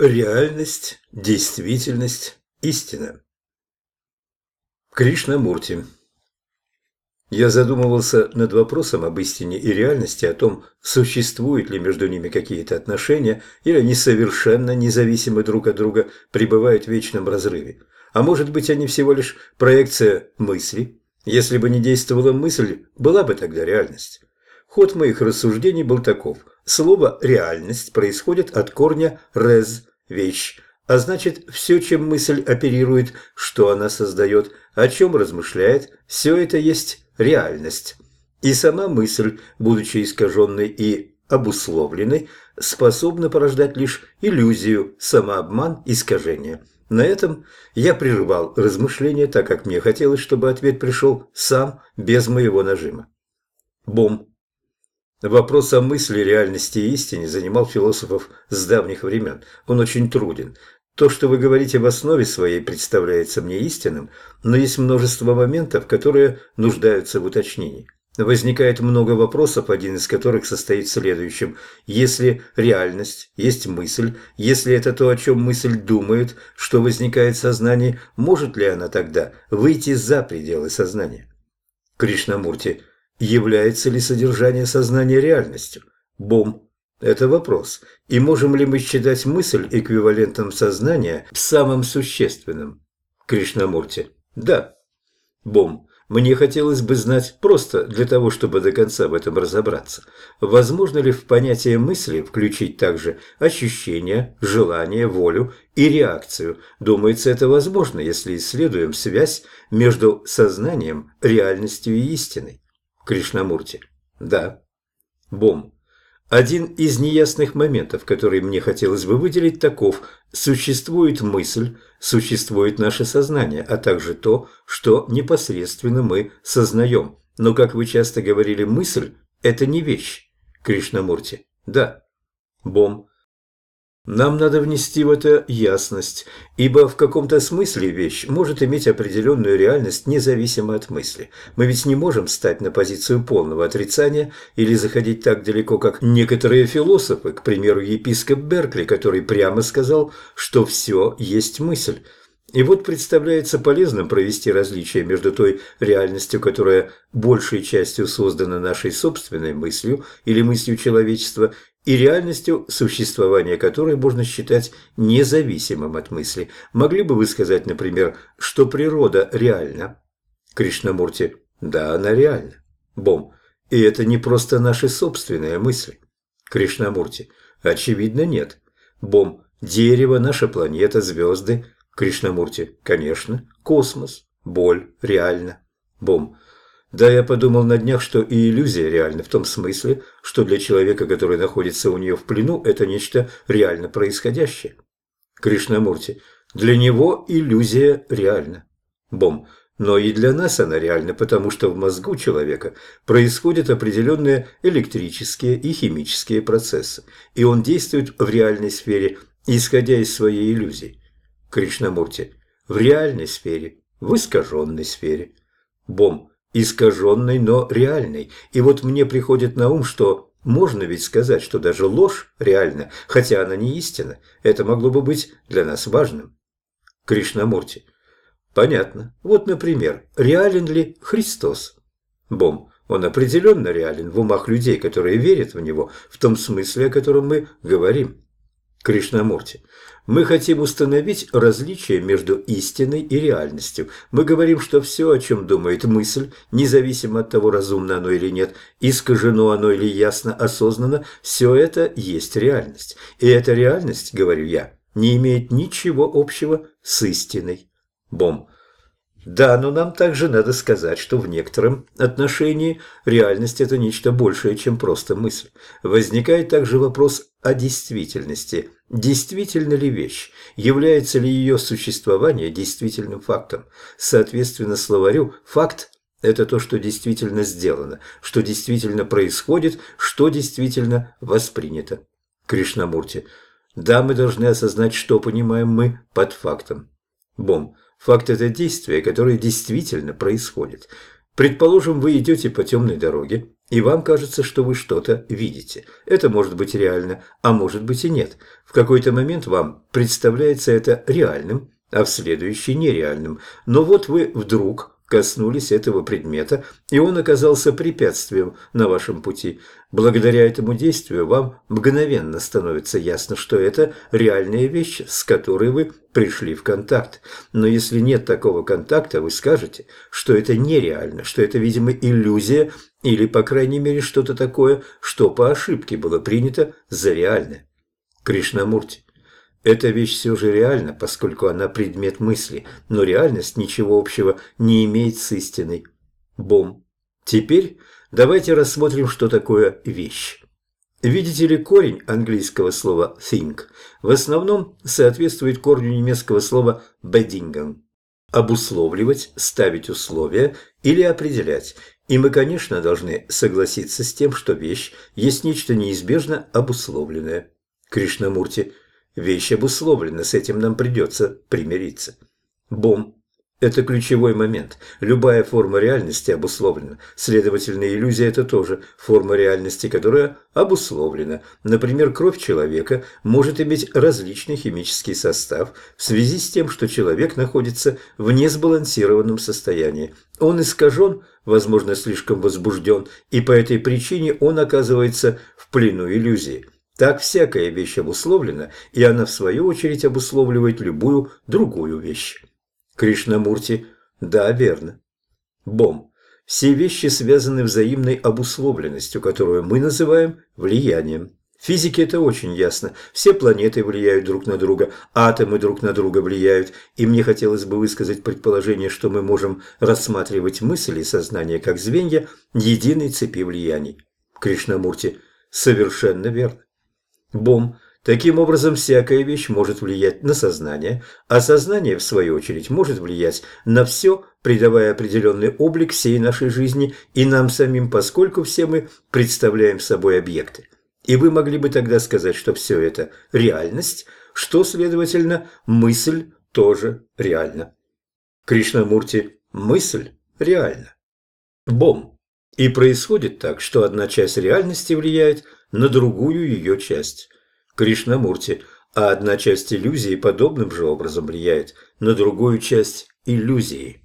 Реальность, действительность, истина. Кришнамурти. Я задумывался над вопросом об истине и реальности, о том, существуют ли между ними какие-то отношения, или они совершенно независимы друг от друга, пребывают в вечном разрыве. А может быть, они всего лишь проекция мысли? Если бы не действовала мысль, была бы тогда реальность. Ход моих рассуждений был таков. Слово «реальность» происходит от корня «рез» вещь, а значит, все, чем мысль оперирует, что она создает, о чем размышляет, все это есть реальность. И сама мысль, будучи искаженной и обусловленной, способна порождать лишь иллюзию, самообман, искажение. На этом я прерывал размышления, так как мне хотелось, чтобы ответ пришел сам, без моего нажима. Бом. Вопрос о мысли, реальности и истине занимал философов с давних времен. Он очень труден. То, что вы говорите в основе своей, представляется мне истинным, но есть множество моментов, которые нуждаются в уточнении. Возникает много вопросов, один из которых состоит в следующем. Если реальность есть мысль, если это то, о чем мысль думает, что возникает в сознании, может ли она тогда выйти за пределы сознания? Кришнамурти – Является ли содержание сознания реальностью? Бом. Это вопрос. И можем ли мы считать мысль эквивалентом сознания самым существенным? Кришнамурти. Да. Бом. Мне хотелось бы знать просто для того, чтобы до конца в этом разобраться. Возможно ли в понятие мысли включить также ощущения, желание, волю и реакцию? Думается, это возможно, если исследуем связь между сознанием, реальностью и истиной. Кришнамурти. Да. Бом. Один из неясных моментов, который мне хотелось бы выделить, таков. Существует мысль, существует наше сознание, а также то, что непосредственно мы сознаем. Но, как вы часто говорили, мысль – это не вещь. Кришнамурти. Да. Бом. Нам надо внести в это ясность, ибо в каком-то смысле вещь может иметь определенную реальность независимо от мысли. Мы ведь не можем стать на позицию полного отрицания или заходить так далеко, как некоторые философы, к примеру, епископ Беркли, который прямо сказал, что все есть мысль. И вот представляется полезным провести различие между той реальностью, которая большей частью создана нашей собственной мыслью или мыслью человечества, и реальностью, существования которой можно считать независимым от мысли. Могли бы вы сказать, например, что природа реальна? Кришнамурти. Да, она реальна. Бом. И это не просто наши собственные мысли. Кришнамурти. Очевидно, нет. Бом. Дерево, наша планета, звезды. Кришнамурти. Конечно. Космос. Боль. Реально. Бом. Да, я подумал на днях, что и иллюзия реальна в том смысле, что для человека, который находится у нее в плену, это нечто реально происходящее. Кришнамурти. Для него иллюзия реальна. Бом. Но и для нас она реальна, потому что в мозгу человека происходят определенные электрические и химические процессы, и он действует в реальной сфере, исходя из своей иллюзии. Кришнамурти. В реальной сфере, в искаженной сфере. Бом искаженной, но реальной. И вот мне приходит на ум, что можно ведь сказать, что даже ложь реальна, хотя она не истина. Это могло бы быть для нас важным. Кришнамурти. Понятно. Вот, например, реален ли Христос? Бом. Он определенно реален в умах людей, которые верят в него, в том смысле, о котором мы говорим. Кришнамурти. Мы хотим установить различие между истиной и реальностью. Мы говорим, что все, о чем думает мысль, независимо от того, разумно оно или нет, искажено оно или ясно осознанно, все это есть реальность. И эта реальность, говорю я, не имеет ничего общего с истиной. Бом. Да, но нам также надо сказать, что в некотором отношении реальность – это нечто большее, чем просто мысль. Возникает также вопрос о действительности. Действительно ли вещь? Является ли ее существование действительным фактом? Соответственно словарю, факт – это то, что действительно сделано, что действительно происходит, что действительно воспринято. Кришнамурти. Да, мы должны осознать, что понимаем мы под фактом. Бом. Факт – это действие, которое действительно происходит. Предположим, вы идете по темной дороге, и вам кажется, что вы что-то видите. Это может быть реально, а может быть и нет. В какой-то момент вам представляется это реальным, а в следующий нереальным. Но вот вы вдруг коснулись этого предмета, и он оказался препятствием на вашем пути. Благодаря этому действию вам мгновенно становится ясно, что это реальная вещь, с которой вы пришли в контакт. Но если нет такого контакта, вы скажете, что это нереально, что это, видимо, иллюзия или, по крайней мере, что-то такое, что по ошибке было принято за реальное. Кришнамурти, эта вещь все же реальна, поскольку она предмет мысли, но реальность ничего общего не имеет с истиной. Бом. Теперь давайте рассмотрим, что такое вещь. Видите ли, корень английского слова think в основном соответствует корню немецкого слова bedingen – обусловливать, ставить условия или определять. И мы, конечно, должны согласиться с тем, что вещь есть нечто неизбежно обусловленное. Кришнамурти – Вещь обусловлена, с этим нам придется примириться. Бом. Это ключевой момент. Любая форма реальности обусловлена. Следовательно, иллюзия – это тоже форма реальности, которая обусловлена. Например, кровь человека может иметь различный химический состав в связи с тем, что человек находится в несбалансированном состоянии. Он искажен, возможно, слишком возбужден, и по этой причине он оказывается в плену иллюзии. Так всякая вещь обусловлена, и она в свою очередь обусловливает любую другую вещь. Кришнамурти – да, верно. Бом. Все вещи связаны взаимной обусловленностью, которую мы называем влиянием. В физике это очень ясно. Все планеты влияют друг на друга, атомы друг на друга влияют, и мне хотелось бы высказать предположение, что мы можем рассматривать мысли и сознание как звенья единой цепи влияний. Кришнамурти – совершенно верно. Бом. Таким образом, всякая вещь может влиять на сознание, а сознание, в свою очередь, может влиять на все, придавая определенный облик всей нашей жизни и нам самим, поскольку все мы представляем собой объекты. И вы могли бы тогда сказать, что все это реальность, что, следовательно, мысль тоже реальна. Кришнамурти, мысль реальна. Бом. И происходит так, что одна часть реальности влияет на другую ее часть. Кришнамурти, а одна часть иллюзии подобным же образом влияет на другую часть иллюзии.